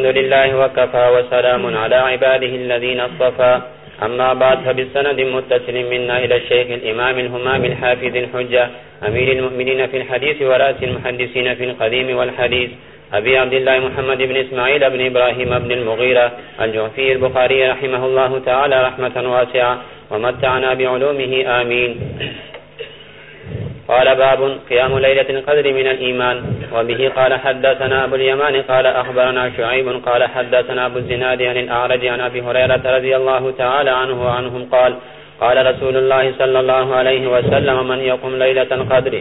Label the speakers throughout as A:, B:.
A: الحمد لله وكفى وسلام على عباده الذين اصطفى. أما بعد، فبالسند متصل منا إلى الشيخ الإمام الهمام الحافظ الحجة، أمير المؤمنين في الحديث ورأس المحدثين في القديم والحديث، أبي عبد الله محمد بن إسماعيل بن إبراهيم بن المغيرة الجعفي البخاري رحمه الله تعالى رحمة واسعة، ومتعنا بعلومه، آمين. قال باب قيام ليلة القدر من الإيمان. وبه قال حدثنا أبو اليمان قال أخبرنا شعيب قال حدثنا أبو الزناد عن الأعرج عن أبي هريرة رضي الله تعالى عنه وعنهم قال قال رسول الله صلى الله عليه وسلم من يقوم ليلة القدر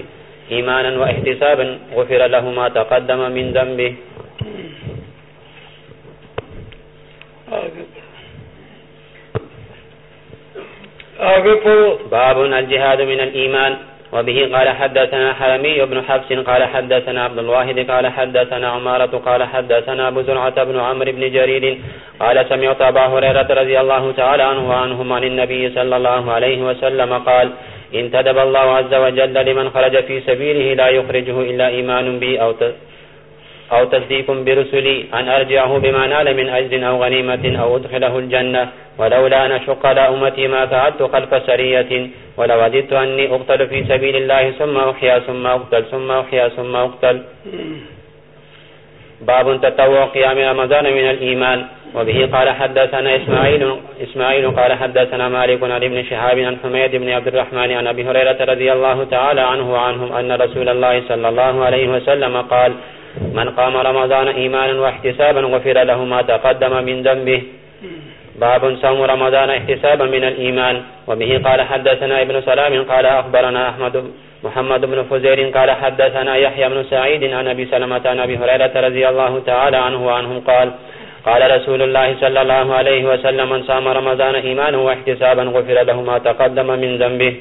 A: إيمانا واحتسابا غفر له ما تقدم من ذنبه. باب الجهاد من الإيمان وبه قال حدثنا حرمي بن حفص قال حدثنا عبد الواحد قال حدثنا عمارة قال حدثنا أبو زرعة بن عمر بن جرير قال سمعت أبا هريرة رضي الله تعالى عنه وعنهم عن النبي صلى الله عليه وسلم قال انتدب الله عز وجل لمن خرج في سبيله لا يخرجه إلا إيمان به أو أو تصديق برسلي أن أرجعه بما نال من أجل أو غنيمة أو أدخله الجنة ولولا أن أشق على أمتي ما فعلت خلف سرية ولو وددت أني أقتل في سبيل الله ثم أحيا ثم أقتل ثم أحيا ثم أقتل. باب تتوى قيام رمضان من الإيمان. وبه قال حدثنا إسماعيل, إسماعيل قال حدثنا مالك عن ابن شهاب عن حميد بن عبد الرحمن عن أبي هريرة رضي الله تعالى عنه وعنهم أن رسول الله صلى الله عليه وسلم قال من قام رمضان إيمانا واحتسابا غفر له ما تقدم من ذنبه. باب صوم رمضان احتسابا من الإيمان. وبه قال حدثنا ابن سلام قال أخبرنا أحمد محمد بن فزير قال حدثنا يحيى بن سعيد عن أبي سلمة عن أبي هريرة رضي الله تعالى عنه وعنهم قال قال رسول الله صلى الله عليه وسلم من صام رمضان إيمانا واحتسابا غفر له ما تقدم من ذنبه.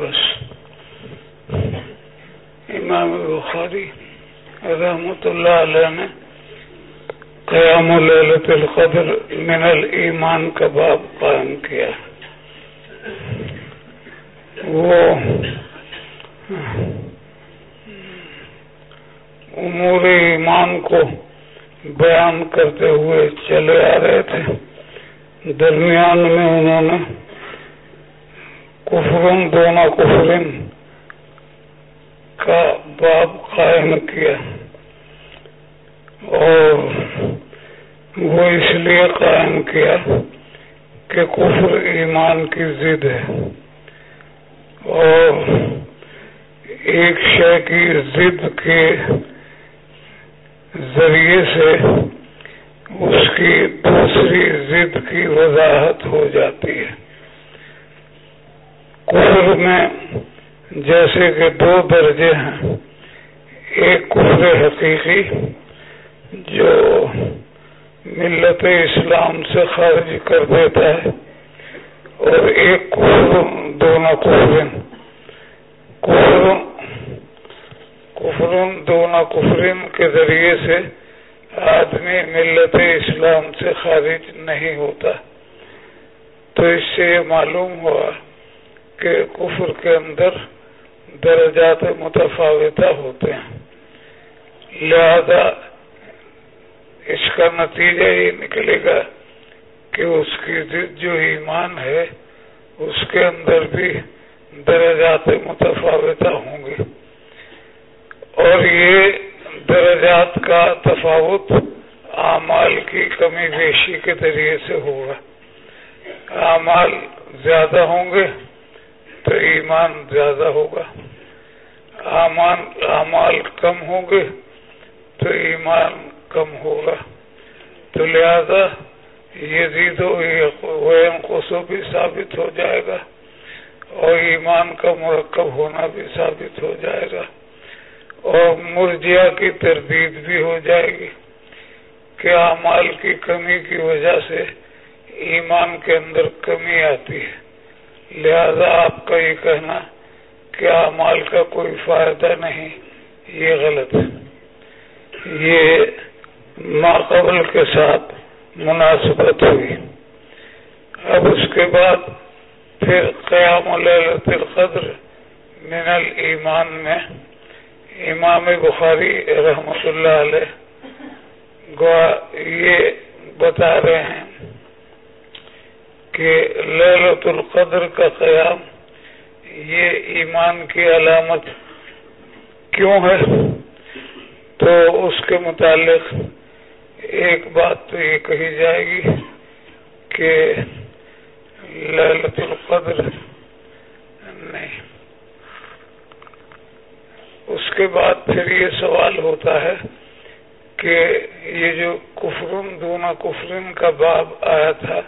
B: بس. امام بخاری رحمت اللہ علیہ نے قیام لیلت القدر من الایمان کا باب قائم کیا۔ وہ امور ایمان کو بیان کرتے ہوئے چلے آ رہے تھے۔ درمیان میں انہوں نے کفرن، دونوں کفرن کا باب قائم کیا اور وہ اس لیے قائم کیا کہ کفر ایمان کی ضد ہے اور ایک شے کی ضد کے ذریعے سے اس کی دوسری ضد کی وضاحت ہو جاتی ہے۔ کفر میں جیسے کہ دو درجے ہیں۔ ایک کفر حقیقی جو ملت اسلام سے خارج کر دیتا ہے، اور ایک کفر دونوں کفرن کفر کفرن دونوں کفرن کے ذریعے سے آدمی ملت اسلام سے خارج نہیں ہوتا۔ تو اس سے یہ معلوم ہوا کہ کفر کے اندر درجات متفاوتہ ہوتے ہیں۔ لہذا اس کا نتیجہ یہ نکلے گا کہ اس کی جو ایمان ہے، اس کے اندر بھی درجات متفاوتہ ہوں گے۔ اور یہ درجات کا تفاوت اعمال کی کمی بیشی کے ذریعے سے ہوگا۔ اعمال زیادہ ہوں گے تو ایمان زیادہ ہوگا۔ اعمال کم ہوں گے تو ایمان کم ہوگا۔ تو لہذا یزید و بھی ثابت ہو جائے گا اور ایمان کا مرکب ہونا بھی ثابت ہو جائے گا۔ اور مرجیا کی تردید بھی ہو جائے گی کہ اعمال کی کمی کی وجہ سے ایمان کے اندر کمی آتی ہے۔ لہذا آپ کا یہ کہنا کہ اعمال کا کوئی فائدہ نہیں، یہ غلط ہے۔ یہ ماقبل کے ساتھ مناسبت ہوئی۔ اب اس کے بعد پھر قیام لیلت القدر من الایمان میں امام بخاری رحمت اللہ علیہ گوا یہ بتا رہے ہیں کہ للت القدر کا قیام، یہ ایمان کی علامت کیوں ہے؟ تو اس کے متعلق ایک بات تو یہ کہی جائے گی کہ للت القدر نہیں۔ اس کے بعد پھر یہ سوال ہوتا ہے کہ یہ جو کفرن دونا کفرن کا باب آیا تھا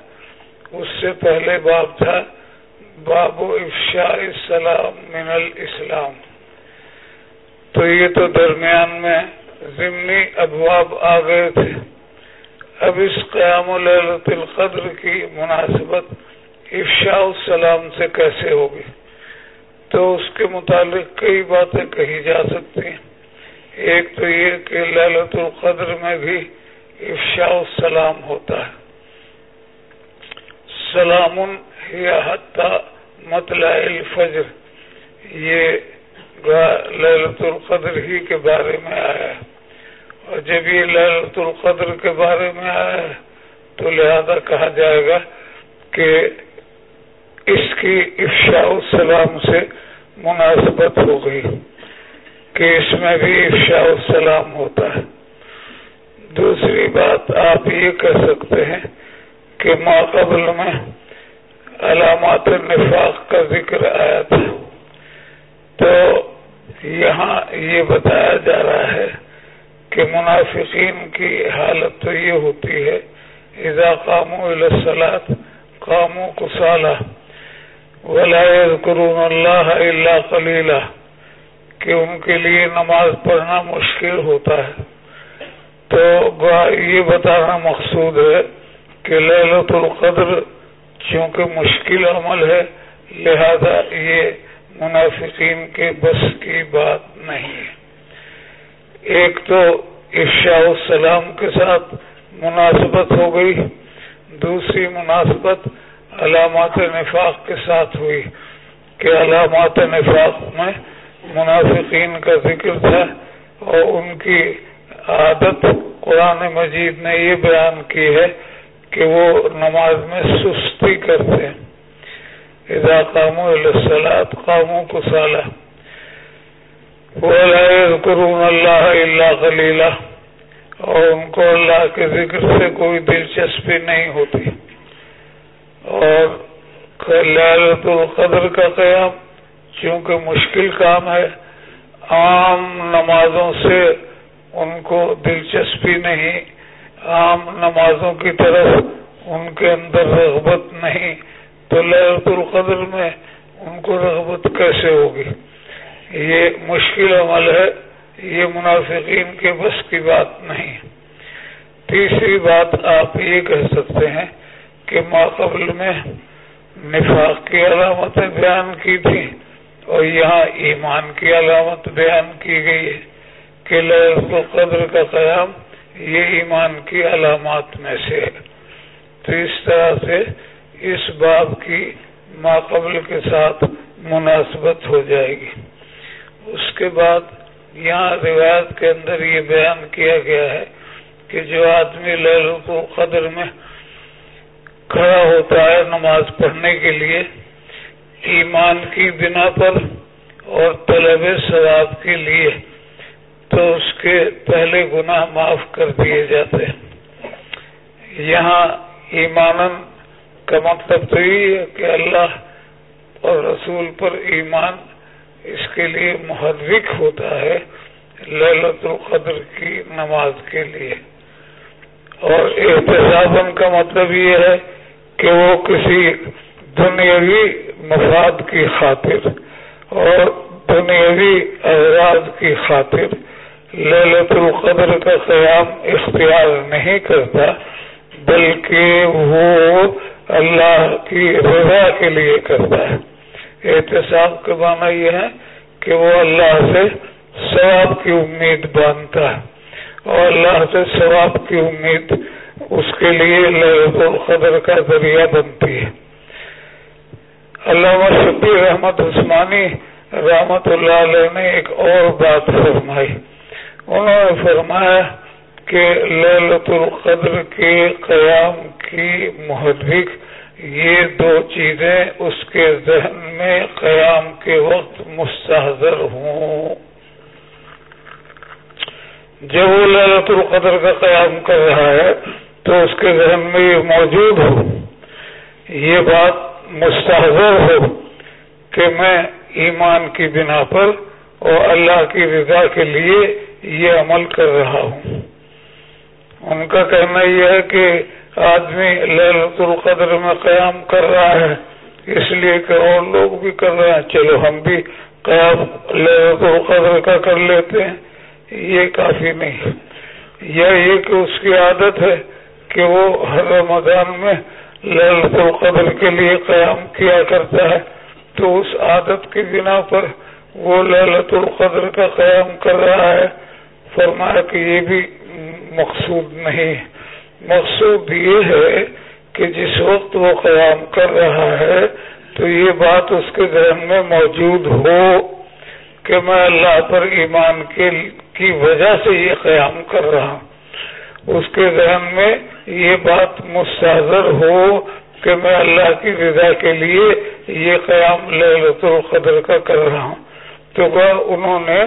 B: اس سے پہلے باب تھا، باب و افشاء السلام من الاسلام۔ تو یہ تو درمیان میں ضمنی ابواب آ گئے تھے۔ اب اس قیام للت القدر کی مناسبت افشاء السلام سے کیسے ہوگی؟ تو اس کے متعلق کئی باتیں کہی جا سکتی ہیں۔ ایک تو یہ کہ للت القدر میں بھی افشاء السلام ہوتا ہے۔ سلام حتیٰ مطلع الفجر۔ یہ للت القدر ہی کے بارے میں آیا ہے۔ اور جب یہ للت القدر کے بارے میں آیا ہے، تو لہذا کہا جائے گا کہ اس کی افشاء السلام سے مناسبت ہو گئی کہ اس میں بھی افشاء السلام ہوتا ہے۔ دوسری بات آپ یہ کہہ سکتے ہیں کہ ماقبل میں علامات نفاق کا ذکر آیا تھا۔ تو یہاں یہ بتایا جا رہا ہے کہ منافقین کی حالت تو یہ ہوتی ہے، اذا قاموا الى الصلاة قاموا قصالا ولا يذكرون الله الا قليلا کہ ان کے لیے نماز پڑھنا مشکل ہوتا ہے۔ تو یہ بتانا مقصود ہے کہ للت القدر چونکہ مشکل عمل ہے، لہذا یہ منافقین کے بس کی بات نہیں ہے۔ ایک تو افشاء السلام کے ساتھ مناسبت ہو گئی، دوسری مناسبت علامات نفاق کے ساتھ ہوئی۔ کہ علامات نفاق میں منافقین کا ذکر تھا اور ان کی عادت قرآن مجید نے یہ بیان کی ہے کہ وہ نماز میں سستی کرتے ہیں۔ اذا قاموا السلات قاموا کسالا ولا يذكرون الله الا قليلا۔ اور ان کو اللہ کے ذکر سے کوئی دلچسپی نہیں ہوتی۔ اور لالت القدر کا قیام، چونکہ مشکل کام ہے، عام نمازوں سے ان کو دلچسپی نہیں۔ عام نمازوں کی طرف ان کے اندر رغبت نہیں، تو لہرت القدر میں ان کو رغبت کیسے ہوگی؟ یہ مشکل عمل ہے، یہ منافقین کے بس کی بات نہیں۔ تیسری بات آپ یہ کہہ سکتے ہیں کہ ماقبل میں نفاق کی علامتیں بیان کی تھی اور یہاں ایمان کی علامت بیان کی گئی ہے کہ لہرت القدر کا قیام یہ ایمان کی علامات میں سے ہے۔ تو اس طرح سے اس باب کی ماقبل کے ساتھ مناسبت ہو جائے گی۔ اس کے بعد یہاں روایت کے اندر یہ بیان کیا گیا ہے کہ جو آدمی لہلو کو قدر میں کھڑا ہوتا ہے نماز پڑھنے کے لیے، ایمان کی بنا پر اور طلب ثواب کے لیے تو اس کے پہلے گناہ معاف کر دیے جاتے ہیں۔ یہاں ایمان کا مطلب تو یہ ہے کہ اللہ اور رسول پر ایمان اس کے لیے محرک ہوتا ہے للت القدر کی نماز کے لیے۔ اور احتساب کا مطلب یہ ہے کہ وہ کسی دنیاوی مفاد کی خاطر اور دنیاوی اعراض کی خاطر للت القدر کا قیام اختیار نہیں کرتا، بلکہ وہ اللہ کی رضا کے لیے کرتا ہے۔ احتساب کا معنی یہ ہے کہ وہ اللہ سے ثواب کی امید باندھتا ہے۔ اور اللہ سے ثواب کی امید اس کے لیے لہت القدر کا ذریعہ بنتی ہے۔ علامہ شبیر احمد عثمانی رحمت اللہ علیہ نے ایک اور بات فرمائی۔ انہوں نے فرمایا کہ للت القدر کے قیام کی محرک یہ دو چیزیں اس کے ذہن میں قیام کے وقت مستحضر ہوں۔ جب وہ للت القدر کا قیام کر رہا ہے، تو اس کے ذہن میں یہ موجود ہو، یہ بات مستحضر ہو کہ میں ایمان کی بنا پر اور اللہ کی رضا کے لیے یہ عمل کر رہا ہوں۔ ان کا کہنا یہ ہے کہ آدمی للت القدر میں قیام کر رہا ہے، اس لیے کہ اور لوگ بھی کر رہے ہیں۔ چلو ہم بھی قیام للت القدر کا کر لیتے ہیں۔ یہ کافی نہیں۔ یا یہ کہ اس کی عادت ہے کہ وہ ہر رمضان میں للت القدر کے لیے قیام کیا کرتا ہے۔ تو اس عادت کی بنا پر وہ للت القدر کا قیام کر رہا ہے۔ فرمایا کہ یہ بھی مقصود نہیں مقصود یہ ہے کہ جس وقت وہ قیام کر رہا ہے تو یہ بات اس کے ذہن میں موجود ہو کہ میں اللہ پر ایمان کی وجہ سے یہ قیام کر رہا ہوں۔ اس کے ذہن میں یہ بات مستحضر ہو کہ میں اللہ کی رضا کے لیے یہ قیام للت القدر کا کر رہا ہوں۔ تو انہوں نے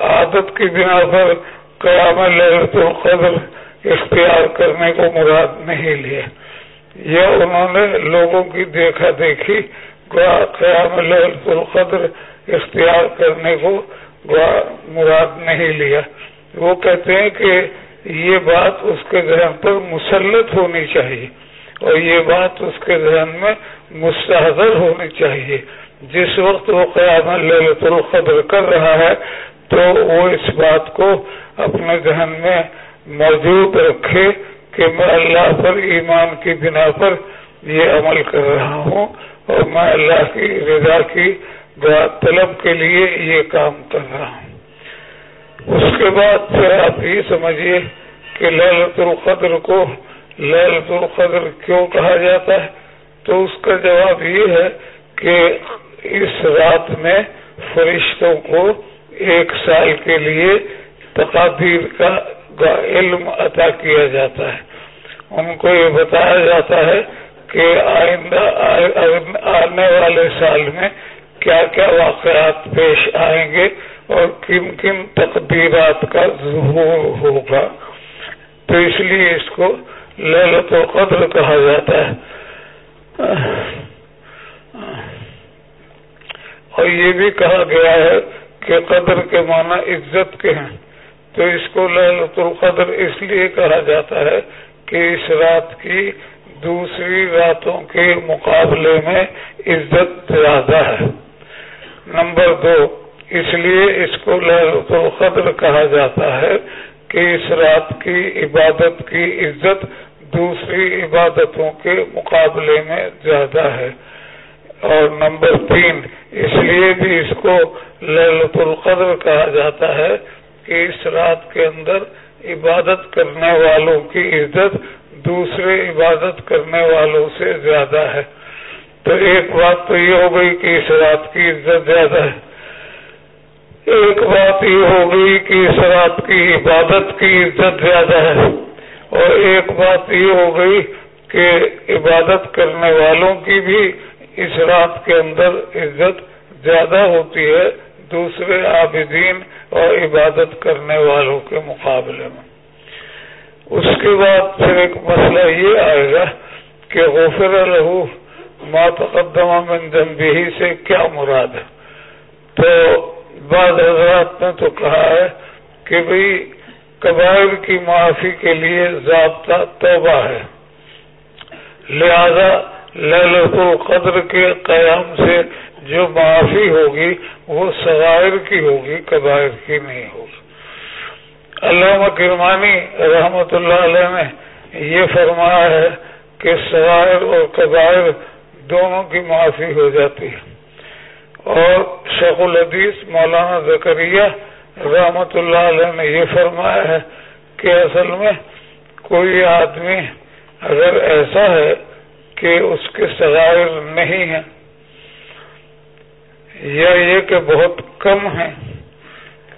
B: عادت کی بنا پر قیام للت القدر اختیار کرنے کو مراد نہیں لیا۔ یا انہوں نے لوگوں کی دیکھا دیکھی قیام للت القدر اختیار کرنے کو مراد نہیں لیا۔ وہ کہتے ہیں کہ یہ بات اس کے ذہن پر مسلط ہونی چاہیے اور یہ بات اس کے ذہن میں مستحضر ہونی چاہیے۔ جس وقت وہ قیام للت القدر کر رہا ہے تو وہ اس بات کو اپنے ذہن میں موجود رکھے کہ میں اللہ پر ایمان کی بنا پر یہ عمل کر رہا ہوں اور میں اللہ کی رضا کی طلب کے لیے یہ کام کر رہا ہوں۔ اس کے بعد پھر آپ یہ سمجھیے کہ للت القدر کو للت القدر کیوں کہا جاتا ہے؟ تو اس کا جواب یہ ہے کہ اس رات میں فرشتوں کو ایک سال کے لیے تقابیر کا علم عطا کیا جاتا ہے۔ ان کو یہ بتایا جاتا ہے کہ آئندہ آنے والے سال میں کیا کیا واقعات پیش آئیں گے اور کن کن تقدیرات کا ظہور ہوگا۔ تو اس لیے اس کو للت و قدر کہا جاتا ہے۔ اور یہ بھی کہا گیا ہے کہ قدر کے معنی عزت کے ہیں۔ تو اس کو للت القدر اس لیے کہا جاتا ہے کہ اس رات کی دوسری راتوں کے مقابلے میں عزت زیادہ ہے۔ نمبر دو، اس لیے اس کو للت القدر کہا جاتا ہے کہ اس رات کی عبادت کی عزت دوسری عبادتوں کے مقابلے میں زیادہ ہے۔ اور نمبر تین، اس لیے بھی اس کو للت القدر کہا جاتا ہے کہ اس رات کے اندر عبادت کرنے والوں کی عزت دوسرے عبادت کرنے والوں سے زیادہ ہے۔ تو ایک بات تو یہ ہو گئی کہ اس رات کی عزت زیادہ ہے۔ ایک بات یہ ہو گئی کہ اس رات کی عبادت کی عزت زیادہ ہے۔ اور ایک بات یہ ہو گئی کہ عبادت کرنے والوں کی بھی اس رات کے اندر عزت زیادہ ہوتی ہے دوسرے عابدین اور عبادت کرنے والوں کے مقابلے میں۔ اس کے بعد پھر ایک مسئلہ یہ آئے گا کہ غفر لہو ما تقدمہ من جنبی سے کیا مراد ہے۔ تو بعض حضرات نے تو کہا ہے کہ بھئی قبائل کی معافی کے لیے ضابطہ توبہ ہے۔ لہذا للت القدر کے قیام سے جو معافی ہوگی، وہ سغائر کی ہوگی قبائر کی نہیں ہوگی۔ علامہ کرمانی رحمت اللہ علیہ نے یہ فرمایا ہے کہ سغائر اور قبائر دونوں کی معافی ہو جاتی ہے۔ اور شیخ الحدیث مولانا زکریہ رحمت اللہ علیہ نے یہ فرمایا ہے کہ اصل میں کوئی آدمی اگر ایسا ہے کہ اس کے سغائر نہیں ہیں۔ یا یہ کہ بہت کم ہیں۔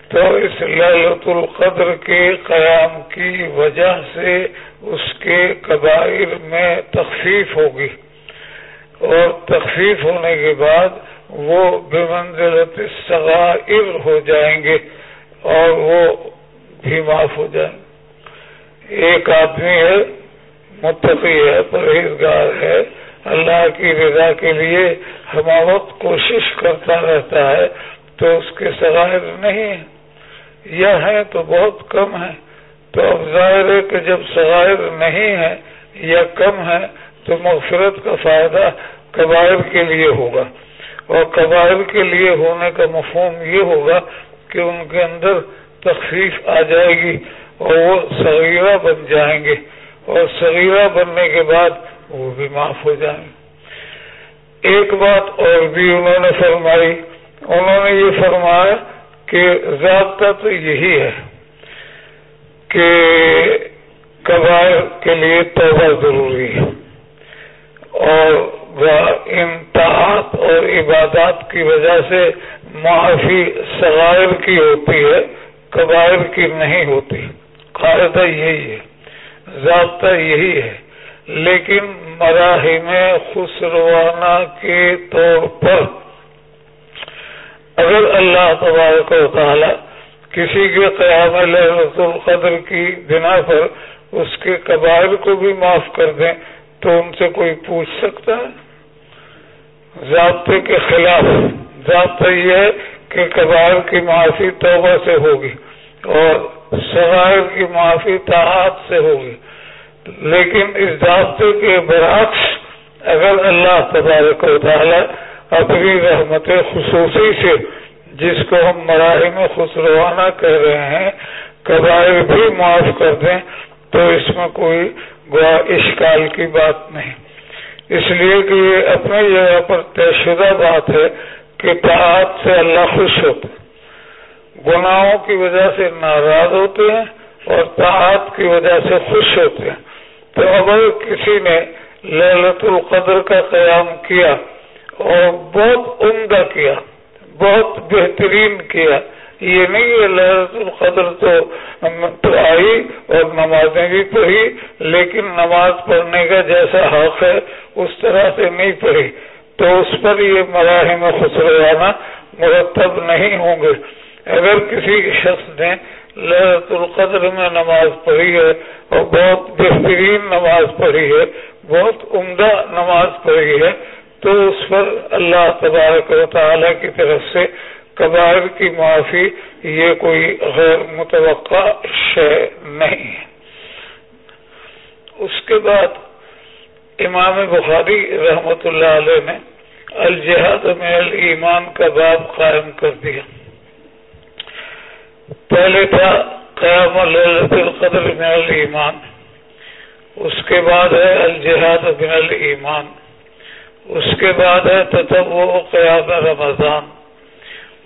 B: تو اس للت القدر کے قیام کی وجہ سے اس کے قبائل میں تخفیف ہوگی۔ اور تخفیف ہونے کے بعد وہ بے منزلت صغائر ہو جائیں گے اور وہ بھی معاف ہو جائیں۔ گے ایک آدمی ہے متقی ہے، پرہیزگار ہے۔ اللہ کی رضا کے لیے ہم وقت کوشش کرتا رہتا ہے، تو اس کے سغائر نہیں۔ ہیں یا ہیں تو بہت کم ہیں۔ تو اب ظاہر ہے کہ جب سغائر نہیں ہے یا کم ہے تو مغفرت کا فائدہ قبائل کے لیے ہوگا۔ اور قبائل کے لیے ہونے کا مفہوم یہ ہوگا کہ ان کے اندر تخفیف آ جائے گی اور وہ صغیرہ بن جائیں گے۔ اور صغیرہ بننے کے بعد وہ بھی معاف ہو جائیں۔ ایک بات اور بھی انہوں نے فرمائی، انہوں نے یہ فرمایا کہ ضابطہ تو یہی ہے کہ قبائل کے لیے توبہ ضروری ہے اور انتہاط اور عبادات کی وجہ سے معافی سغائر کی ہوتی ہے، قبائل کی نہیں ہوتی۔ قاعدہ یہی ہے۔ ضابطہ یہی ہے۔ لیکن مراحم خسروانہ کے طور پر اگر اللہ تبارک و تعالی کسی کے قیام لحمت القدر کی بنا پر اس کے قبائل کو بھی معاف کر دیں تو ان سے کوئی پوچھ سکتا ہے؟ ضابطے کے خلاف، ضابطہ یہ ہے کہ قبائل کی معافی توبہ سے ہوگی اور سوائر کی معافی تعات سے ہوگی۔ لیکن اس ضابطے کے برعکس اگر اللہ تبارک و تعالی اپنی رحمت خصوصی سے جس کو ہم مراحل میں خسروانہ کہہ رہے ہیں، قبائل بھی معاف کر دیں، تو اس میں کوئی گوا اشکال کی بات نہیں۔ اس لیے کہ یہ اپنی جگہ پر طے شدہ بات ہے کہ تعات سے اللہ خوش ہوتے گناہوں کی وجہ سے ناراض ہوتے ہیں اور تعات کی وجہ سے خوش ہوتے ہیں۔ تو اگر کسی نے للت القدر کا قیام کیا اور بہت عمدہ کیا، بہت بہترین کیا۔ یہ نہیں لہرت القدر تو آئی اور نمازیں بھی پڑھی، لیکن نماز پڑھنے کا جیسا حق ہے، اس طرح سے نہیں پڑھی۔ تو اس پر یہ مراحم خسروانہ مرتب نہیں ہوں گے۔ اگر کسی شخص نے لہرت القدر میں نماز پڑھی ہے اور بہت بہترین نماز پڑھی ہے، بہت عمدہ نماز پڑھی ہے۔ تو اس پر اللہ تبارک و تعالی کی طرف سے قبائل کی معافی، یہ کوئی غیر متوقع شے نہیں ہے۔ اس کے بعد امام بخاری رحمت اللہ علیہ نے الجہاد میں ایمان کا باب قائم کر دیا۔ پہلے تھا قیام القدر میں ایمان۔ اس کے بعد ہے الجہاد من ایمان۔ اس کے بعد ہے تتب وہ قیام رمضان۔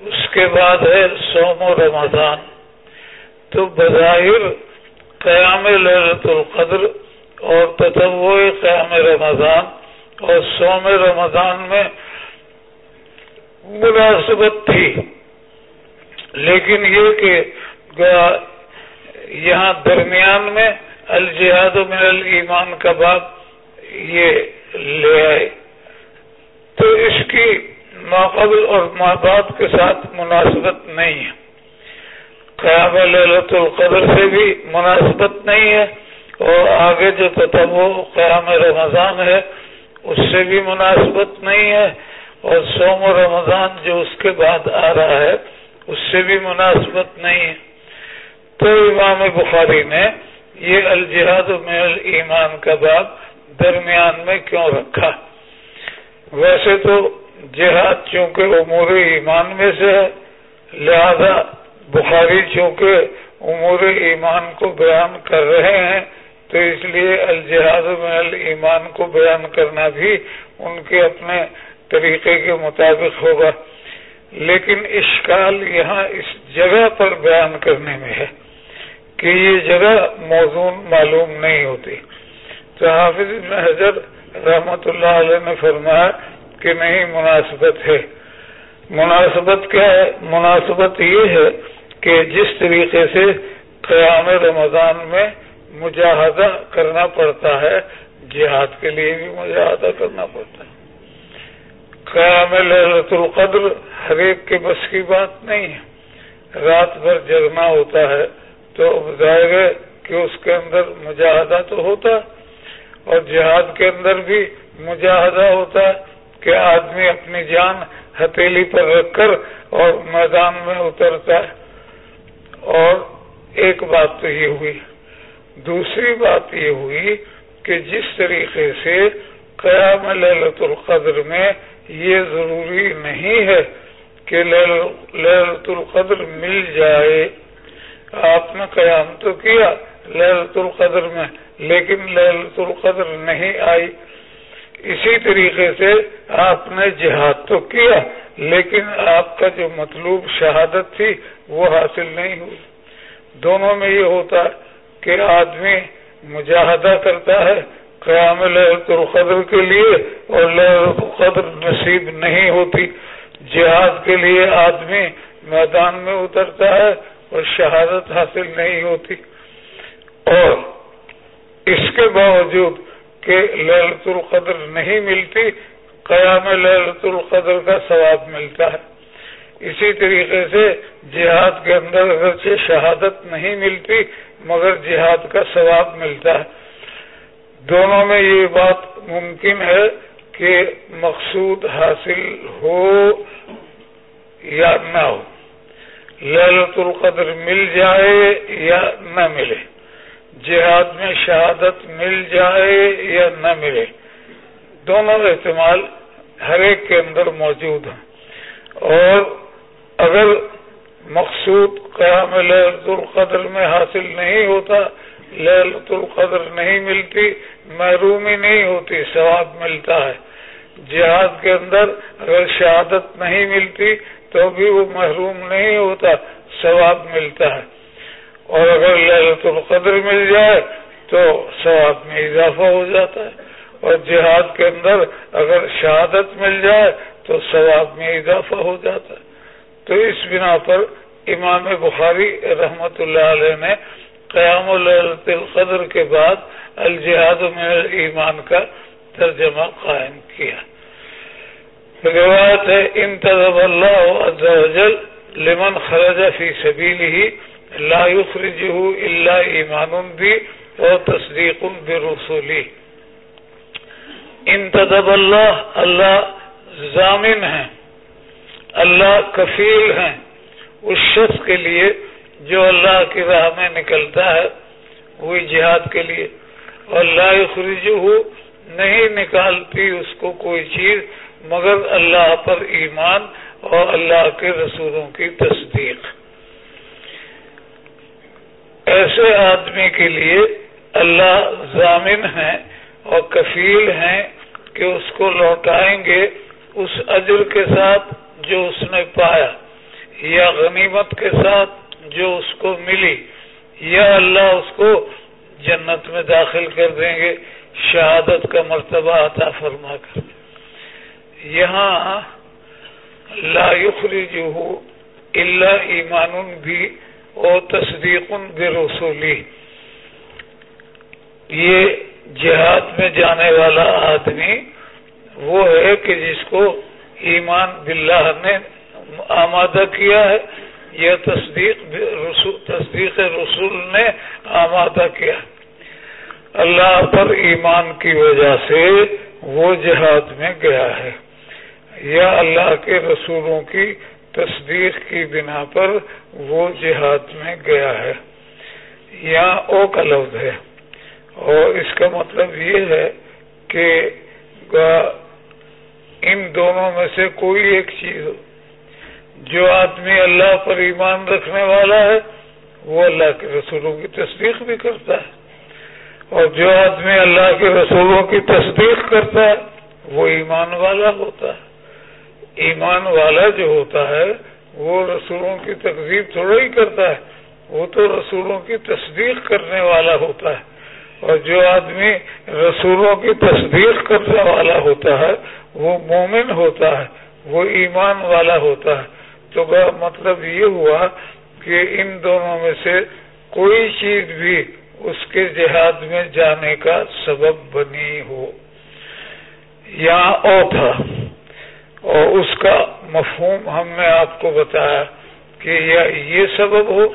B: اس کے بعد ہے سوم و رمضان۔ تو بظاہر قیام للت القدر اور تتو قیام رمضان اور سوم رمضان میں مناسبت تھی۔ لیکن یہ کہ یہاں درمیان میں الجہاد من المان کا باب یہ لے آئے۔ تو اس کی ماقبل اور ماں باپ کے ساتھ مناسبت نہیں ہے۔ قیام للت القدر سے بھی مناسبت نہیں ہے اور آگے جو تتبو قیام رمضان ہے، اس سے بھی مناسبت نہیں ہے۔ اور سوم و رمضان جو اس کے بعد آ رہا ہے اس سے بھی مناسبت نہیں ہے۔ تو امام بخاری نے یہ الجہاد میں ایمان کا باب درمیان میں کیوں رکھا؟ ویسے تو جہاد چونکہ امور ایمان میں سے ہے، لہذا بخاری چونکہ امور ایمان کو بیان کر رہے ہیں، تو اس لیے الجہاد میں ایمان کو بیان کرنا بھی ان کے اپنے طریقے کے مطابق ہوگا۔ لیکن اشکال یہاں اس جگہ پر بیان کرنے میں ہے کہ یہ جگہ موزون معلوم نہیں ہوتی۔ تو حافظ حضر رحمت اللہ علیہ نے فرمایا کہ نہیں، مناسبت ہے۔ مناسبت کیا ہے؟ مناسبت یہ ہے کہ جس طریقے سے قیام رمضان میں مجاہدہ کرنا پڑتا ہے، جہاد کے لیے بھی مجاہدہ کرنا پڑتا ہے۔ قیام لہلت القدر، ہر ایک کے بس کی بات نہیں ہے۔ رات بھر جگنا ہوتا ہے تو ظاہر ہے کہ اس کے اندر مجاہدہ تو ہوتا اور جہاد کے اندر بھی مجاہدہ ہوتا ہے کہ آدمی اپنی جان ہتھیلی پر رکھ کر اور میدان میں اترتا ہے۔ اور ایک بات تو یہ ہوئی۔ دوسری بات یہ ہوئی کہ جس طریقے سے قیام للت القدر میں یہ ضروری نہیں ہے کہ للت القدر مل جائے۔ آپ نے قیام تو کیا للت القدر میں، لیکن للت القدر نہیں آئی۔ اسی طریقے سے آپ نے جہاد تو کیا، لیکن آپ کا جو مطلوب شہادت تھی وہ حاصل نہیں ہوئی۔ دونوں میں یہ ہوتا ہے کہ آدمی مجاہدہ کرتا ہے قیام لہت القدر کے لیے اور لہت القدر نصیب نہیں ہوتی۔ جہاد کے لیے آدمی میدان میں اترتا ہے اور شہادت حاصل نہیں ہوتی۔ اور اس کے باوجود کہ للت القدر نہیں ملتی، قیام للت القدر کا ثواب ملتا ہے۔ اسی طریقے سے جہاد کے اندر اگرچہ شہادت نہیں ملتی، مگر جہاد کا ثواب ملتا ہے۔ دونوں میں یہ بات ممکن ہے کہ مقصود حاصل ہو یا نہ ہو۔ للت القدر مل جائے یا نہ ملے۔ جہاد میں شہادت مل جائے یا نہ ملے۔ دونوں احتمال ہر ایک کے اندر موجود ہیں۔ اور اگر مقصود قیام للت القدر میں حاصل نہیں ہوتا للت القدر نہیں ملتی محرومی نہیں ہوتی، ثواب ملتا ہے۔ جہاد کے اندر اگر شہادت نہیں ملتی تو بھی وہ محروم نہیں ہوتا، ثواب ملتا ہے۔ اور اگر للت القدر مل جائے تو ثواب میں اضافہ ہو جاتا ہے۔ اور جہاد کے اندر اگر شہادت مل جائے تو ثواب میں اضافہ ہو جاتا ہے۔ تو اس بنا پر امام بخاری رحمت اللہ علیہ نے قیام القدر کے بعد الجہاد میں ایمان کا ترجمہ قائم کیا۔ روایت ہے انتظب اللہ عز و جل لمن خرج فی سبیلہ لا یخرجہ الا ایمان بھی اور تصدیق برسولی۔ انتظب اللہ اللہ ضامن ہے اللہ کفیل ہیں۔ اس شخص کے لیے جو اللہ کی راہ میں نکلتا ہے، وہی جہاد کے لیے۔ اور اللہ خرج نہیں نکالتی اس کو کوئی چیز، مگر اللہ پر ایمان اور اللہ کے رسولوں کی تصدیق۔ ایسے آدمی کے لیے اللہ ضامن ہیں اور کفیل ہیں کہ اس کو لوٹائیں گے اس اجر کے ساتھ جو اس نے پایا، یا غنیمت کے ساتھ جو اس کو ملی، یا اللہ اس کو جنت میں داخل کر دیں گے، شہادت کا مرتبہ عطا فرما کر۔ یہاں لا یخرجہ الا ایمان بھی اور تصدیق برسولی۔ یہ جہاد میں جانے والا آدمی وہ ہے کہ جس کو ایمان باللہ نے آمادہ کیا ہے۔ یہ تصدیق تصدیق رسول نے آمادہ کیا۔ اللہ پر ایمان کی وجہ سے وہ جہاد میں گیا ہے۔ یا اللہ کے رسولوں کی تصدیق کی بنا پر وہ جہاد میں گیا ہے۔ یہاں او کا لفظ ہے۔ اور اس کا مطلب یہ ہے کہ ان دونوں میں سے کوئی ایک چیز ہو جو آدمی اللہ پر ایمان رکھنے والا ہے، وہ اللہ کے رسولوں کی تصدیق بھی کرتا ہے۔ اور جو آدمی اللہ کے رسولوں کی تصدیق کرتا ہے، وہ ایمان والا ہوتا ہے۔ ایمان والا جو ہوتا ہے، وہ رسولوں کی تقزیب تھوڑا ہی کرتا ہے۔ وہ تو رسولوں کی تصدیق کرنے والا ہوتا ہے۔ اور جو آدمی رسولوں کی تصدیق کرنے والا ہوتا ہے، وہ مومن ہوتا ہے، وہ ایمان والا ہوتا ہے۔ تو مطلب یہ ہوا کہ ان دونوں میں سے کوئی چیز بھی اس کے جہاد میں جانے کا سبب بنی ہو۔ یہاں او تھا۔ اور اس کا مفہوم ہم نے آپ کو بتایا کہ یا یہ سبب ہو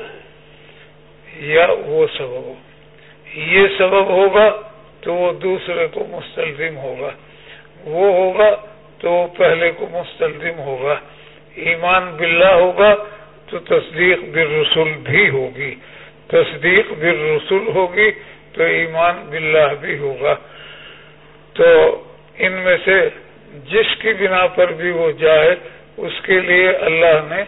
B: یا وہ سبب ہو۔ یہ سبب ہوگا تو وہ دوسرے کو مستلزم ہوگا۔ وہ ہوگا تو وہ پہلے کو مستلزم ہوگا۔ ایمان باللہ ہوگا تو تصدیق بالرسول بھی ہوگی۔ تصدیق بالرسول ہوگی تو ایمان باللہ بھی ہوگا۔ تو ان میں سے جس کی بنا پر بھی وہ جائے اس کے لیے اللہ نے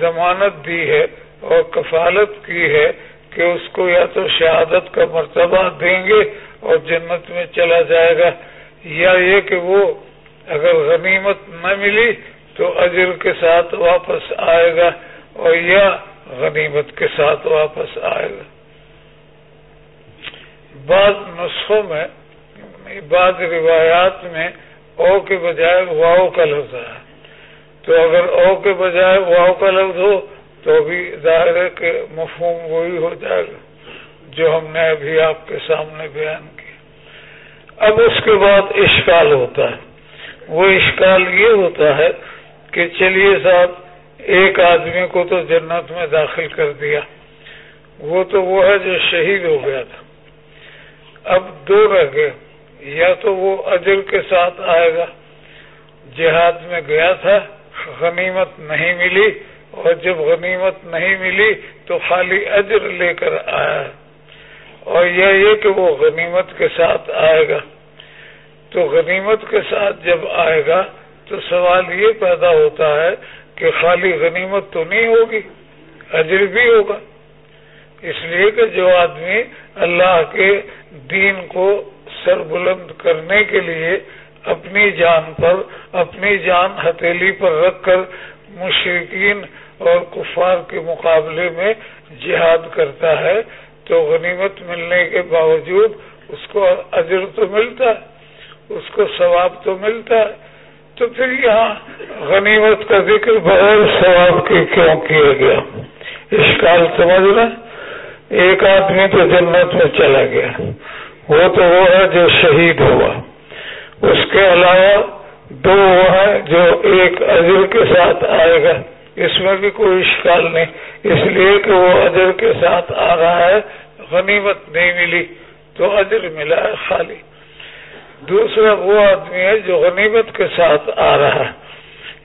B: ضمانت دی ہے اور کفالت کی ہے کہ اس کو یا تو شہادت کا مرتبہ دیں گے اور جنت میں چلا جائے گا، یا یہ کہ وہ اگر غنیمت نہ ملی تو اجر کے ساتھ واپس آئے گا اور یا غنیمت کے ساتھ واپس آئے گا۔ بعض نسخوں میں، بعض روایات میں او کے بجائے واؤ کا لفظ ہے۔ تو اگر او کے بجائے واؤ کا لفظ ہو، تو بھی ظاہر ہے کہ مفہوم وہی ہو جائے گا، جو ہم نے ابھی آپ کے سامنے بیان کیا اب اس کے بعد اشکال ہوتا ہے۔ وہ اشکال یہ ہوتا ہے کہ چلیے صاحب، ایک آدمی کو تو جنت میں داخل کر دیا۔ وہ تو وہ ہے جو شہید ہو گیا تھا۔ اب دو رہ گئے یا تو وہ اجر کے ساتھ آئے گا۔ جہاد میں گیا تھا، غنیمت نہیں ملی، اور جب غنیمت نہیں ملی تو خالی اجر لے کر آیا۔ اور یہ کہ وہ غنیمت کے ساتھ آئے گا۔ تو غنیمت کے ساتھ جب آئے گا تو سوال یہ پیدا ہوتا ہے کہ خالی غنیمت تو نہیں ہوگی، اجر بھی ہوگا۔ اس لیے کہ جو آدمی اللہ کے دین کو سر بلند کرنے کے لیے اپنی جان پر، اپنی جان ہتھیلی پر رکھ کر مشرقین اور کفار کے مقابلے میں جہاد کرتا ہے، تو غنیمت ملنے کے باوجود اس کو اجر تو ملتا ہے، اس کو ثواب تو ملتا ہے۔ تو پھر یہاں غنیمت کا ذکر بغیر ثواب کے کیوں کیا گیا؟ اشکال سمجھ مطلب رہا ایک آدمی تو جنت میں چلا گیا۔ وہ تو وہ ہے جو شہید ہوا۔ اس کے علاوہ دو وہ ہے جو ایک اجر کے ساتھ آئے گا۔ اس میں بھی کوئی اشکال نہیں۔ اس لیے کہ وہ اجر کے ساتھ آ رہا ہے، غنیمت نہیں ملی، تو اجر ملا ہے خالی۔ دوسرا وہ آدمی ہے جو غنیمت کے ساتھ آ رہا ہے۔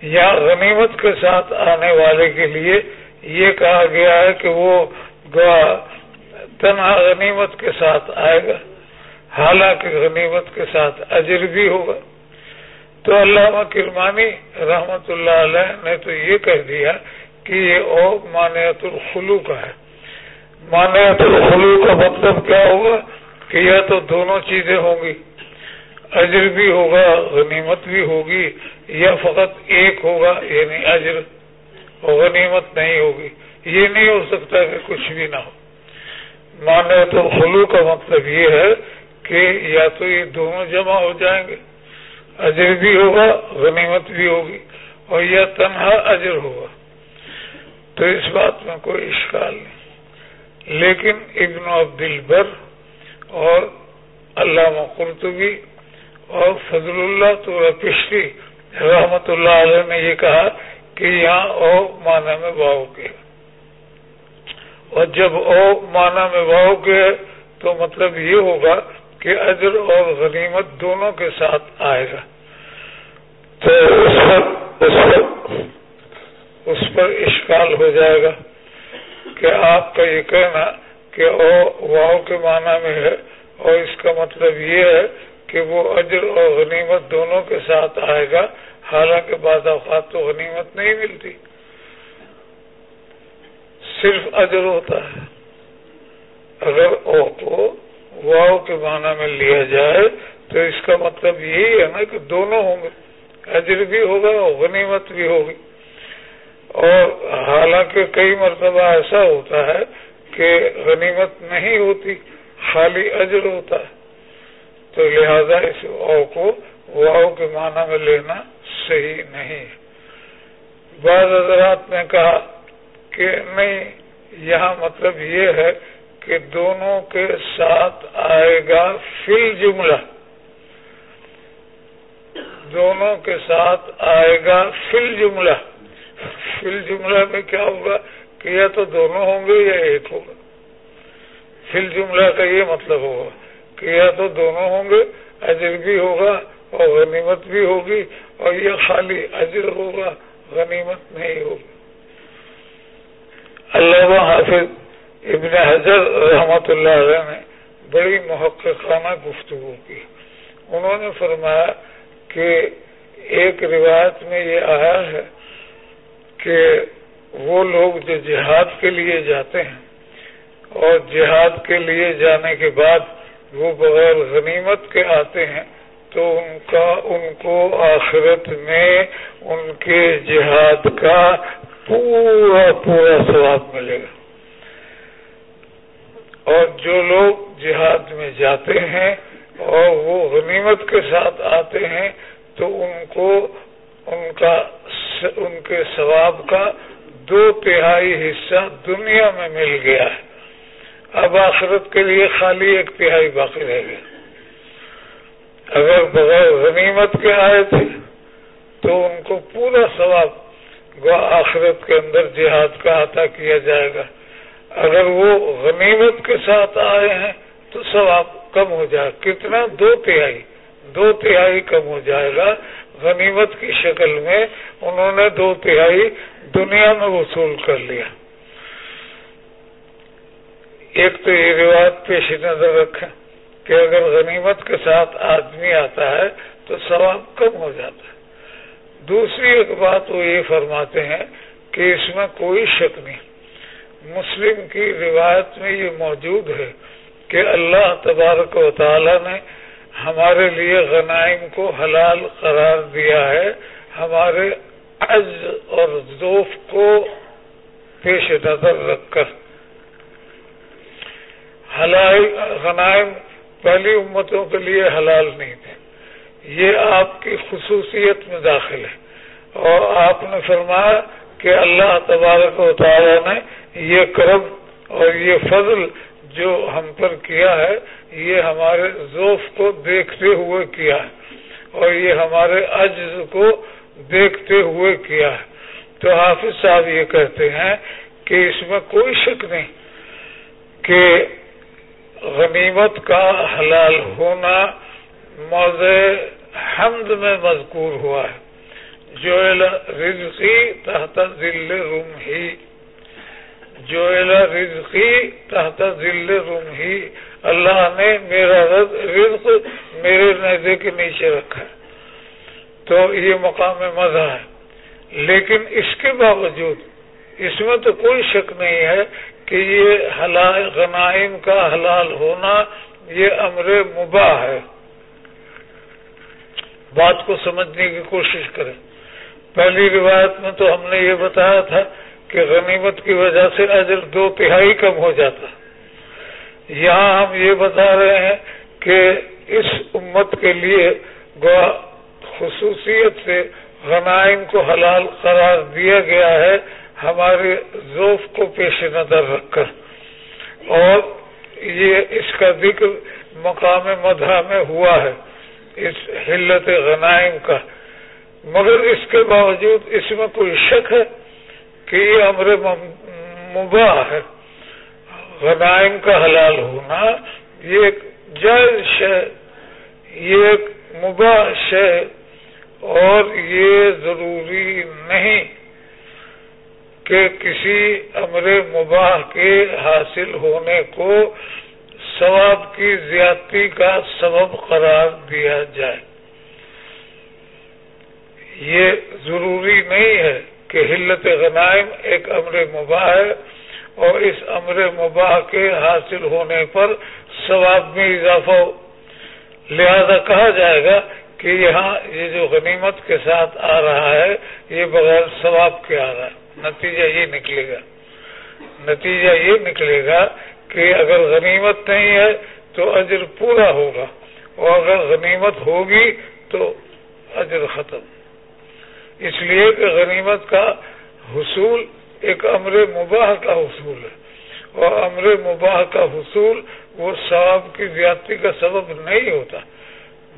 B: یا غنیمت کے ساتھ آنے والے کے لیے یہ کہا گیا ہے کہ وہ تنہا غنیمت کے ساتھ آئے گا۔ حالانکہ غنیمت کے ساتھ اجر بھی ہوگا۔ تو علامہ کرمانی رحمت اللہ علیہ نے تو یہ کہہ دیا کہ یہ او مانیت الخلو کا ہے۔ مانیت الخلو کا مطلب کیا ہوگا کہ یا تو دونوں چیزیں ہوں گی۔ اجر بھی ہوگا، غنیمت بھی ہوگی، یا فقط ایک ہوگا یعنی اجر اور غنیمت نہیں ہوگی۔ یہ نہیں ہو سکتا کہ کچھ بھی نہ ہو۔ مانیت الخلو کا مطلب یہ ہے کہ یا تو یہ دونوں جمع ہو جائیں گے۔ اجر بھی ہوگا، غنیمت بھی ہوگی، اور یہ تنہا اجر ہوگا۔ تو اس بات میں کوئی اشکال نہیں۔ لیکن ابن عبد البر اور علامہ قرطبی اور فضل اللہ تو پشتی۔ رحمت اللہ علیہ نے یہ کہا کہ یہاں او معنی میں واؤ کے اور جب او معنی میں واؤ کے تو مطلب یہ ہوگا کہ اجر اور غنیمت دونوں کے ساتھ آئے گا۔ تو اس پر اس پر اس پر اشکال ہو جائے گا کہ آپ کا یہ کہنا کہ او واؤ کے معنی میں ہے اور اس کا مطلب یہ ہے کہ وہ اجر اور غنیمت دونوں کے ساتھ آئے گا، حالانکہ بعض اوقات تو غنیمت نہیں ملتی۔ صرف اجر ہوتا ہے۔ اگر او کو واؤ کے معنی میں لیا جائے، تو اس کا مطلب یہی ہے نا کہ دونوں ہوں گے۔ اجر بھی ہوگا اور غنیمت بھی ہوگی۔ اور حالانکہ کئی مرتبہ ایسا ہوتا ہے کہ غنیمت نہیں ہوتی، خالی اجر ہوتا ہے۔ تو لہذا اس او کو واؤ کے معنی میں لینا صحیح نہیں۔ بعض حضرات نے کہا کہ نہیں، یہاں مطلب یہ ہے کہ دونوں کے ساتھ آئے گا فل جملہ دونوں کے ساتھ آئے گا فل جملہ فل جملہ میں کیا ہوگا کہ یا تو دونوں ہوں گے یا ایک ہوگا۔ فل جملہ کا یہ مطلب ہوگا۔ کہ تو دونوں ہوں گے؟ اجر بھی ہوگا اور غنیمت بھی ہوگی اور یہ خالی اجر ہوگا، غنیمت نہیں ہوگی۔ اللہ حافظ ابن حضر رحمت اللہ علیہ نے بڑی محققانہ گفتگو کی۔ انہوں نے فرمایا کہ ایک روایت میں یہ آیا ہے کہ وہ لوگ جو جہاد کے لیے جاتے ہیں اور جہاد کے لیے جانے کے بعد وہ بغیر غنیمت کے آتے ہیں، تو ان کا، ان کو آخرت میں ان کے جہاد کا پورا پورا ثواب ملے گا۔ اور جو لوگ جہاد میں جاتے ہیں اور وہ غنیمت کے ساتھ آتے ہیں، تو ان کو، ان کا ان کے ثواب کا دو تہائی حصہ دنیا میں مل گیا ہے۔ اب آخرت کے لیے خالی ایک تہائی باقی رہ گیا اگر بغیر غنیمت کے آئے تھے، تو ان کو پورا ثواب آخرت کے اندر جہاد کا عطا کیا جائے گا۔ اگر وہ غنیمت کے ساتھ آئے ہیں، تو ثواب کم ہو جائے۔ گا کتنا؟ دو تہائی۔ دو تہائی کم ہو جائے گا۔ غنیمت کی شکل میں انہوں نے دو تہائی دنیا میں وصول کر لیا۔ ایک تو یہ روایت پیش نظر رکھیں کہ اگر غنیمت کے ساتھ آدمی آتا ہے تو ثواب کم ہو جاتا ہے۔ دوسری ایک بات وہ یہ فرماتے ہیں کہ اس میں کوئی شک نہیں۔ مسلم کی روایت میں یہ موجود ہے کہ اللہ تبارک و تعالی نے ہمارے لیے غنائم کو حلال قرار دیا ہے۔ ہمارے عز اور ذوف کو پیش نظر رکھ کر۔ غنائم پہلی امتوں کے لیے حلال نہیں تھے۔ یہ آپ کی خصوصیت میں داخل ہے۔ اور آپ نے فرمایا کہ اللہ تبارک و تعالیٰ نے یہ کرم اور یہ فضل جو ہم پر کیا ہے، یہ ہمارے ذوف کو دیکھتے ہوئے کیا ہے۔ اور یہ ہمارے عجز کو دیکھتے ہوئے کیا ہے۔ تو حافظ صاحب یہ کہتے ہیں کہ اس میں کوئی شک نہیں کہ غنیمت کا حلال ہونا موضع حمد میں مذکور ہوا ہے۔ جو رزقی تحت ذل روم ہی جو رزقی تحت ذل روم ہی اللہ نے میرا رزق میرے نزے کے نیچے رکھا ہے۔ تو یہ مقام مزہ ہے۔ لیکن اس کے باوجود اس میں تو کوئی شک نہیں ہے کہ یہ حلال غنائم کا حلال ہونا یہ امر مباح ہے۔ بات کو سمجھنے کی کوشش کریں۔ پہلی روایت میں تو ہم نے یہ بتایا تھا کہ غنیمت کی وجہ سے اجر دو تہائی کم ہو جاتا۔ یہاں ہم یہ بتا رہے ہیں کہ اس امت کے لیے خصوصیت سے غنائم کو حلال قرار دیا گیا ہے۔ ہمارے ذوف کو پیش نظر رکھ کر۔ اور یہ اس کا ذکر مقام مدح میں ہوا ہے، اس حلت غنائم کا۔ مگر اس کے باوجود اس میں کوئی شک ہے کہ یہ امر مباح ہے۔ غنائم کا حلال ہونا یہ ایک جائز شے یہ ایک مباح شے اور یہ ضروری نہیں۔ کہ کسی امر مباح کے حاصل ہونے کو ثواب کی زیادتی کا سبب قرار دیا جائے۔ یہ ضروری نہیں ہے کہ حلت غنائم ایک امر مباح ہے اور اس امر مباح کے حاصل ہونے پر ثواب میں اضافہ ہو۔ لہذا کہا جائے گا کہ یہاں یہ جو غنیمت کے ساتھ آ رہا ہے، یہ بغیر ثواب کے آ رہا ہے۔ نتیجہ یہ نکلے گا۔ نتیجہ یہ نکلے گا کہ اگر غنیمت نہیں ہے تو اجر پورا ہوگا، اور اگر غنیمت ہوگی تو اجر ختم۔ اس لیے کہ غنیمت کا حصول ایک امر مباح کا حصول ہے، اور امر مباح کا حصول وہ ثواب کی زیادتی کا سبب نہیں ہوتا۔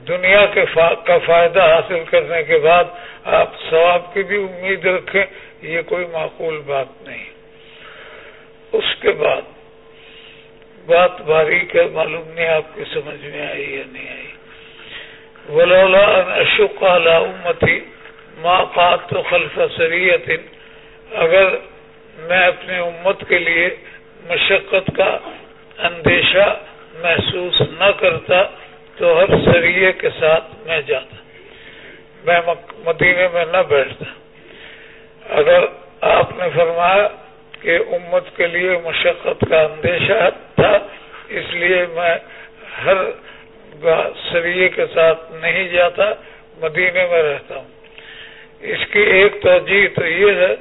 B: دنیا کے کا فائدہ حاصل کرنے کے بعد آپ ثواب کی بھی امید رکھیں، یہ کوئی معقول بات نہیں۔ اس کے بعد بات باریک ہے معلوم نہیں آپ کی سمجھ میں آئی یا نہیں آئی۔ ولولا ان اشق على امتی ما قات خلف سریت، اگر میں اپنی امت کے لیے مشقت کا اندیشہ محسوس نہ کرتا تو ہر سریے کے ساتھ میں جاتا۔ میں مدینے میں نہ بیٹھتا۔ اگر آپ نے فرمایا کہ امت کے لیے مشقت کا اندیشہ تھا، اس لیے میں ہر سریے کے ساتھ نہیں جاتا، مدینے میں رہتا ہوں۔ اس کی ایک توجہ تو یہ ہے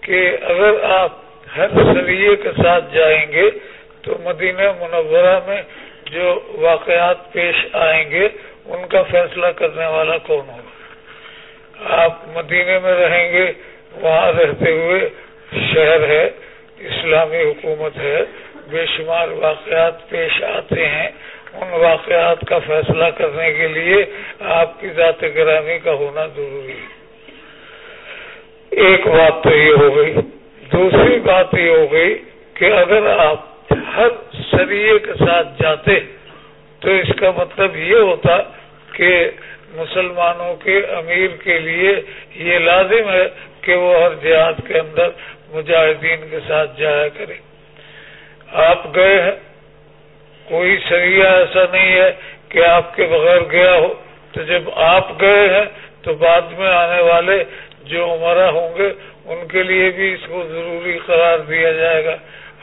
B: کہ اگر آپ ہر سریے کے ساتھ جائیں گے تو مدینہ منورہ میں جو واقعات پیش آئیں گے، ان کا فیصلہ کرنے والا کون ہوگا؟ آپ مدینے میں رہیں گے، وہاں رہتے ہوئے شہر ہے، اسلامی حکومت ہے، بے شمار واقعات پیش آتے ہیں۔ ان واقعات کا فیصلہ کرنے کے لیے آپ کی ذات گرامی کا ہونا ضروری ہے۔ ایک بات تو یہ ہو گئی۔ دوسری بات یہ ہو گئی کہ اگر آپ ہر سریے کے ساتھ جاتے، تو اس کا مطلب یہ ہوتا کہ مسلمانوں کے امیر کے لیے یہ لازم ہے کہ وہ ہر جہاد کے اندر مجاہدین کے ساتھ جایا کرے۔ آپ گئے ہیں، کوئی سریہ ایسا نہیں ہے کہ آپ کے بغیر گیا ہو۔ تو جب آپ گئے ہیں، تو بعد میں آنے والے جو عمرہ ہوں گے، ان کے لیے بھی اس کو ضروری قرار دیا جائے گا۔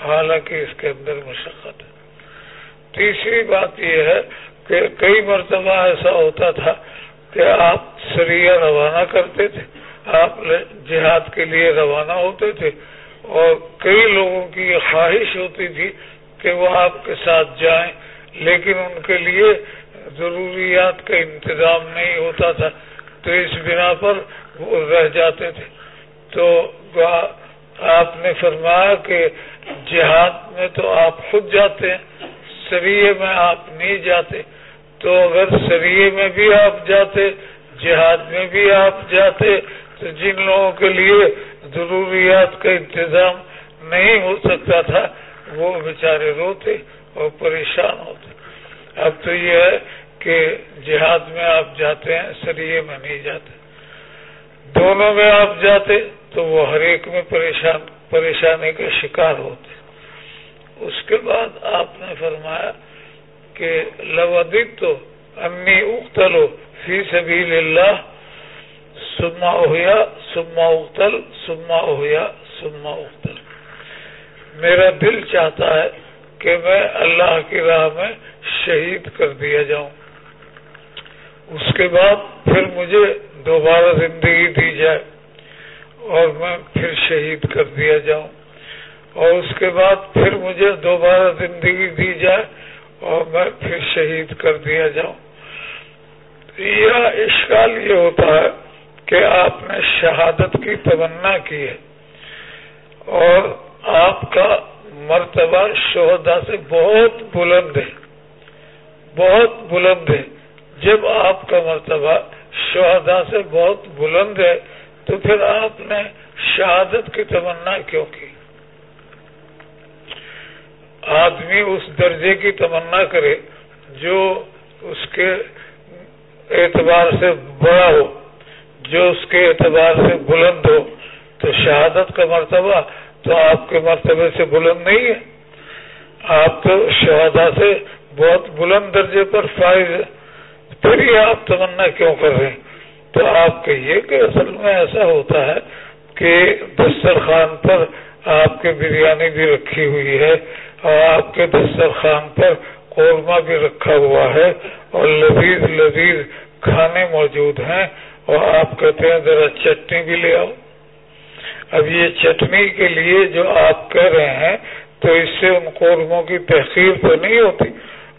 B: حالانکہ اس کے اندر مشقت ہے۔ تیسری بات یہ ہے کہ کئی مرتبہ ایسا ہوتا تھا کہ آپ سریہ روانہ کرتے تھے، آپ جہاد کے لیے روانہ ہوتے تھے اور کئی لوگوں کی یہ خواہش ہوتی تھی کہ وہ آپ کے ساتھ جائیں، لیکن ان کے لیے ضروریات کا انتظام نہیں ہوتا تھا۔ تو اس بنا پر وہ رہ جاتے تھے۔ تو آپ نے فرمایا کہ جہاد میں تو آپ خود جاتے ہیں سریے میں آپ نہیں جاتے۔ تو اگر سریے میں بھی آپ جاتے، جہاد میں بھی آپ جاتے، تو جن لوگوں کے لیے ضروریات کا انتظام نہیں ہو سکتا تھا، وہ بیچارے روتے اور پریشان ہوتے۔ اب تو یہ ہے کہ جہاد میں آپ جاتے ہیں سریے میں نہیں جاتے۔ دونوں میں آپ جاتے تو وہ ہر ایک میں پریشان۔ پریشانی کا شکار ہوتے اس کے بعد آپ نے فرمایا کہ لودت تو انی اختلو فی سبیل اللہ سما اوہیا سما اختل سما اوہیا سما اختل میرا دل چاہتا ہے کہ میں اللہ کی راہ میں شہید کر دیا جاؤں۔ اس کے بعد پھر مجھے دوبارہ زندگی دی جائے۔ اور میں پھر شہید کر دیا جاؤں۔ اور اس کے بعد پھر مجھے دوبارہ زندگی دی جائے اور میں پھر شہید کر دیا جاؤں۔ یہ اشکال یہ ہوتا ہے کہ آپ نے شہادت کی تمنا کی ہے اور آپ کا مرتبہ شہدا سے بہت بلند ہے۔ بہت بلند ہے۔ جب آپ کا مرتبہ شہدا سے بہت بلند ہے تو پھر آپ نے شہادت کی تمنا کیوں کی؟ آدمی اس درجے کی تمنا کرے جو اس کے اعتبار سے بڑا ہو، جو اس کے اعتبار سے بلند ہو۔ تو شہادت کا مرتبہ تو آپ کے مرتبے سے بلند نہیں ہے۔ آپ تو شہدا سے بہت بلند درجے پر فائز پھر یہ آپ تمنا کیوں کر رہے ہیں؟ تو آپ کہیے کہ اصل میں ایسا ہوتا ہے کہ دسترخوان پر آپ کی بریانی بھی رکھی ہوئی ہے اور آپ کے دسترخوان پر قورمہ بھی رکھا ہوا ہے اور لذیذ لذیذ کھانے موجود ہیں اور آپ کہتے ہیں ذرا چٹنی بھی لے آؤ۔ اب یہ چٹنی کے لیے جو آپ کہہ رہے ہیں تو اس سے ان قورموں کی تحقیر تو نہیں ہوتی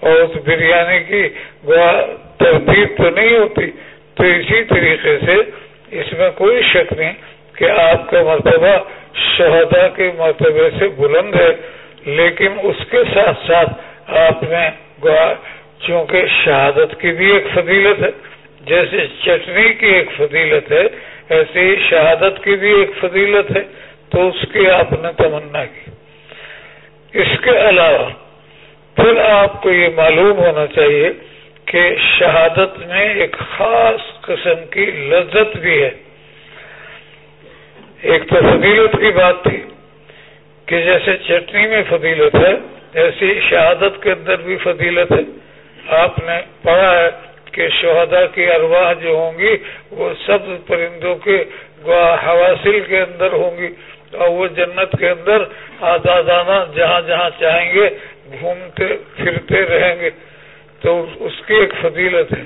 B: اور اس بریانی کی تردید تو نہیں ہوتی۔ تو اسی طریقے سے اس میں کوئی شک نہیں کہ آپ کا مرتبہ شہدا کے مرتبے سے بلند ہے، لیکن اس کے ساتھ ساتھ آپ نے چونکہ شہادت کی بھی ایک فضیلت ہے، جیسے چٹنی کی ایک فضیلت ہے ایسے ہی شہادت کی بھی ایک فضیلت ہے، تو اس کی آپ نے تمنا کی۔ اس کے علاوہ پھر آپ کو یہ معلوم ہونا چاہیے کہ شہادت میں ایک خاص قسم کی لذت بھی ہے۔ ایک تو فضیلت کی بات تھی کہ جیسے چٹنی میں فضیلت ہے، ایسی شہادت کے اندر بھی فضیلت ہے۔ آپ نے پڑھا ہے کہ شہدا کی ارواح جو ہوں گی، وہ سب پرندوں کے حواصل کے اندر ہوں گی اور وہ جنت کے اندر آزادانہ جہاں جہاں چاہیں گے، گھومتے پھرتے رہیں گے۔ تو اس کی ایک فضیلت ہے۔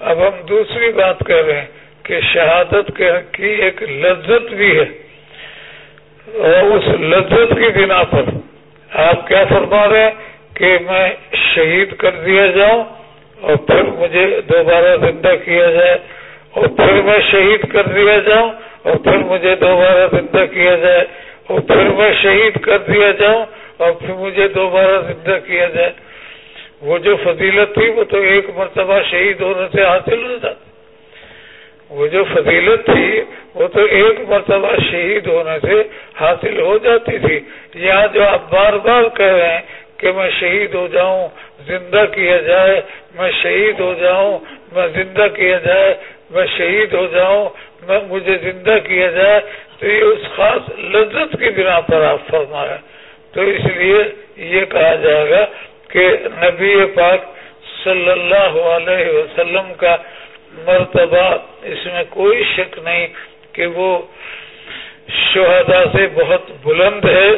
B: اب ہم دوسری بات کر رہے ہیں کہ شہادت کی ایک لذت بھی ہے۔ اور اس لذت کی بنا پر آپ کیا فرما رہے ہیں کہ میں شہید کر دیا جاؤں اور پھر مجھے دوبارہ زندہ کیا جائے اور پھر میں شہید کر دیا جاؤں اور پھر مجھے دوبارہ زندہ کیا جائے اور پھر میں شہید کر دیا جاؤں اور پھر مجھے دوبارہ زندہ کیا جائے۔ وہ جو فضیلت تھی وہ تو ایک مرتبہ شہید ہونے سے حاصل ہو جاتی۔ وہ جو فضیلت تھی وہ تو ایک مرتبہ شہید ہونے سے حاصل ہو جاتی تھی۔ یہاں جو آپ بار بار کہہ رہے ہیں کہ میں شہید ہو جاؤں، زندہ کیا جائے، میں شہید ہو جاؤں، میں زندہ کیا جائے، میں شہید ہو جاؤں، میں مجھے زندہ کیا جائے، تو یہ اس خاص لذت کی بنا پر آپ فرمایا۔ تو اس لیے یہ کہا جائے گا کہ نبی پاک صلی اللہ علیہ وسلم کا مرتبہ اس میں کوئی شک نہیں کہ وہ شہدا سے بہت بلند ہے،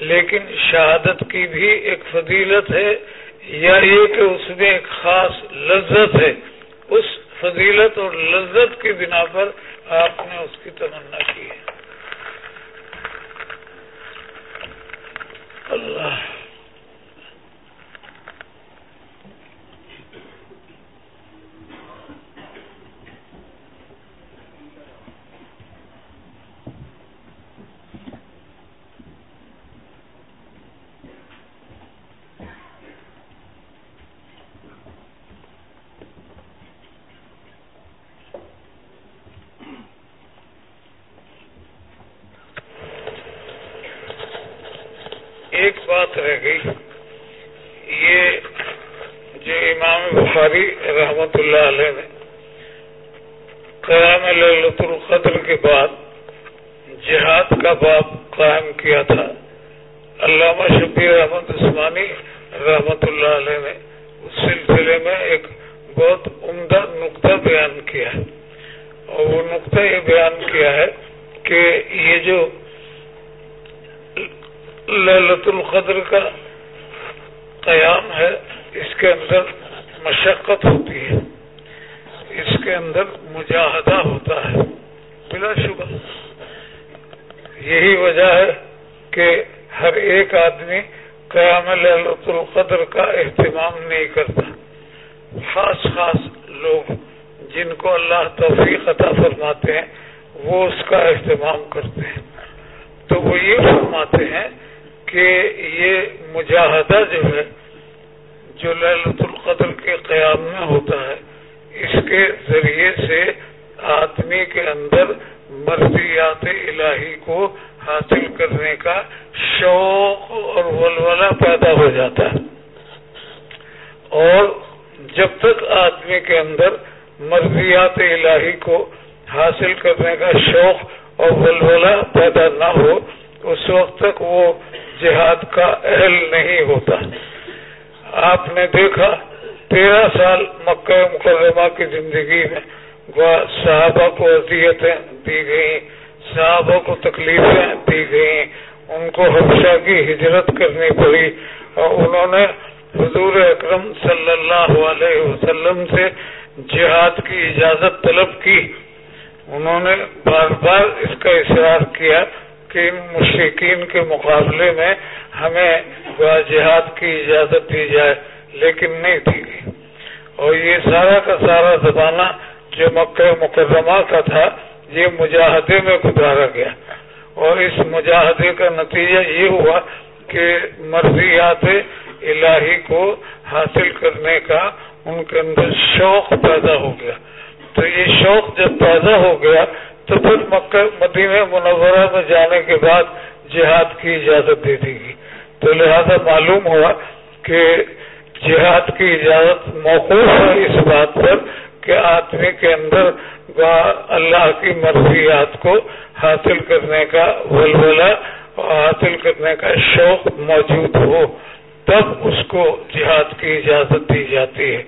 B: لیکن شہادت کی بھی ایک فضیلت ہے یا یہ کہ اس میں ایک خاص لذت ہے۔ اس فضیلت اور لذت کی بنا پر آپ نے اس کی تمنا کی ہے اللہ بات رہ گئی یہ جو امام بخاری رحمت اللہ علیہ نے قیام للت القدر کے بعد جہاد کا باب قائم کیا تھا علامہ شبیر احمد عثمانی رحمت اللہ علیہ نے اس سلسلے میں ایک بہت عمدہ نقطہ بیان کیا ہے اور وہ نقطہ یہ بیان کیا ہے کہ یہ جو للت القدر کا قیام ہے اس کے اندر مشقت ہوتی ہے اس کے اندر مجاہدہ ہوتا ہے بلا شبہ یہی وجہ ہے کہ ہر ایک آدمی قیام للت القدر کا اہتمام نہیں کرتا خاص خاص لوگ جن کو اللہ توفیق عطا فرماتے ہیں وہ اس کا اہتمام کرتے ہیں تو وہ یہ فرماتے ہیں کہ یہ مجاہدہ جو ہے، جو للت القدر کے قیام میں ہوتا ہے، اس کے ذریعے سے آدمی کے اندر مرضیات الہی کو حاصل کرنے کا شوق اور ولولہ پیدا ہو جاتا ہے۔ اور جب تک آدمی کے اندر مرضیات الہی کو حاصل کرنے کا شوق اور ولولہ پیدا نہ ہو، اس وقت تک وہ جہاد کا اہل نہیں ہوتا۔ آپ نے دیکھا، تیرہ سال مکہ مقدمہ کی زندگی میں صحابہ کو اذیتیں دی گئی صحابہ کو تکلیفیں دی گئی ان کو حفشہ کی ہجرت کرنی پڑی اور انہوں نے حضور اکرم صلی اللہ علیہ وسلم سے جہاد کی اجازت طلب کی۔ انہوں نے بار بار اس کا اصرار کیا کہ ان مشرقین کے مقابلے میں ہمیں جہاد کی اجازت دی جائے، لیکن نہیں دی گئی۔ اور یہ سارا کا سارا زمانہ جو مکہ مقدمہ کا تھا، یہ مجاہدے میں گزارا گیا۔ اور اس مجاہدے کا نتیجہ یہ ہوا کہ مرضیات الہی کو حاصل کرنے کا ان کے اندر شوق پیدا ہو گیا۔ تو یہ شوق جب پیدا ہو گیا تو پھر مکہ مدینہ منورہ میں جانے کے بعد جہاد کی اجازت دے دی گئی۔ تو لہذا معلوم ہوا کہ جہاد کی اجازت موقوف ہے اس بات پر کہ آدمی کے اندر اللہ کی مرضیات کو حاصل کرنے کا ولولہ اور حاصل کرنے کا شوق موجود ہو تب اس کو جہاد کی اجازت دی جاتی ہے۔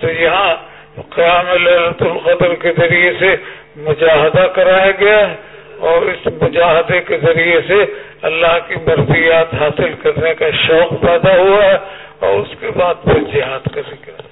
B: تو یہاں قیام للت القدر کے ذریعے سے مجاہدہ کرایا گیا ہے اور اس مجاہدے کے ذریعے سے اللہ کی مرضیات حاصل کرنے کا شوق پیدا ہوا ہے اور اس کے بعد پھر جہاد کا ذکر۔